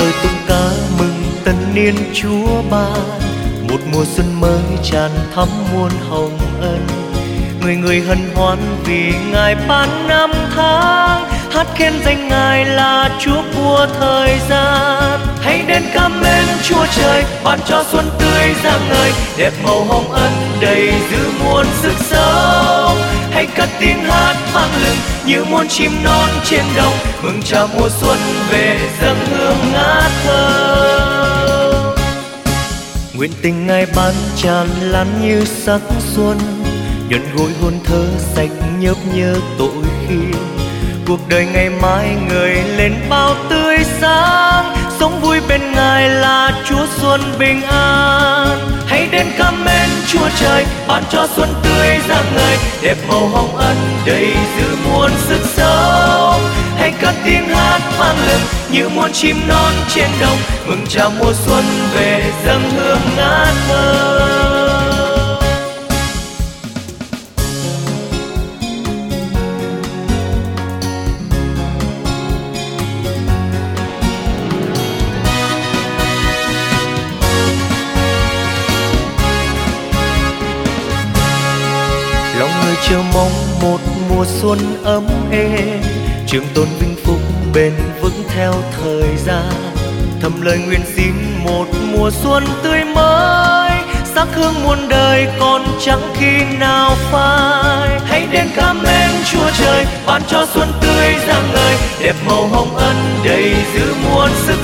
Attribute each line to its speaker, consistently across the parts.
Speaker 1: lời tung ca mừng tân niên chúa ban một mùa xuân mới tràn thắm muôn hồng ân. Người người hân hoan vì ngài ban năm tháng. Hát khen danh ngài là chúa của thời gian. Hãy đến cảm ơn chúa trời, ban cho xuân tươi rạng ngời. Đẹp màu hồng ân đầy dư muôn sức sống hãy cất tiếng hát vang lừng như muôn chim non trên đồng. Mừng chào mùa xuân về dâng hương ngát thơm nguyện tình ngài ban tràn lan như sắc xuân, nhuận gối hôn thơ sạch nhớp nhớ tội khi cuộc đời ngày mai người lên bao tươi sáng, sống vui bên ngài là chúa xuân bình an chúa trời, ban cho xuân tươi rạng ngời đẹp màu hồng ân, đầy dư muôn sức sống. Hãy cất tiếng hát vang lừng như muôn chim non trên đồng, mừng chào mùa xuân về dâng hương ngát thơm chờ mong một mùa xuân ấm êm trường tồn vinh phúc bền vững theo thời gian. Thầm lời nguyện xin một mùa xuân tươi mới. Sắc hương muôn đời còn chẳng khi nào phai. Hãy đến cảm ơn chúa trời, ban cho xuân tươi rạng ngời. Đẹp màu hồng ân đầy dư muôn sức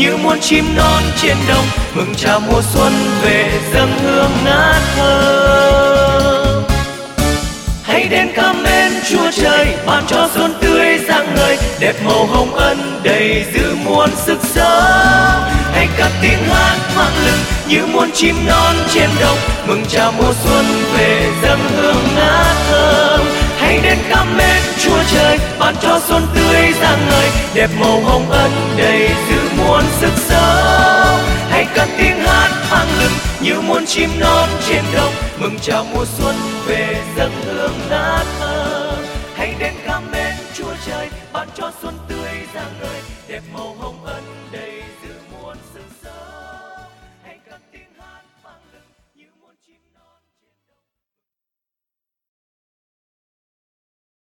Speaker 1: như muôn chim non trên đồng, mừng chào mùa xuân về dâng hương ngát thơm hãy đến cảm ơn chúa trời, ban cho xuân tươi rạng ngời, đẹp màu hồng ân đầy dư muôn sức sống hãy cất tiếng hát vang lưng như muôn chim non trên đồng, mừng chào mùa xuân về dâng hương ngát thơm hãy đến cảm ơn chúa trời, ban cho xuân tươi rạng ngời, đẹp màu hồng ân đầy dư chim non trên đồng, mừng chào mùa xuân về dâng hương lá thơ. Hãy đến cảm mến chúa trời, ban cho xuân tươi ra đời đẹp màu hồng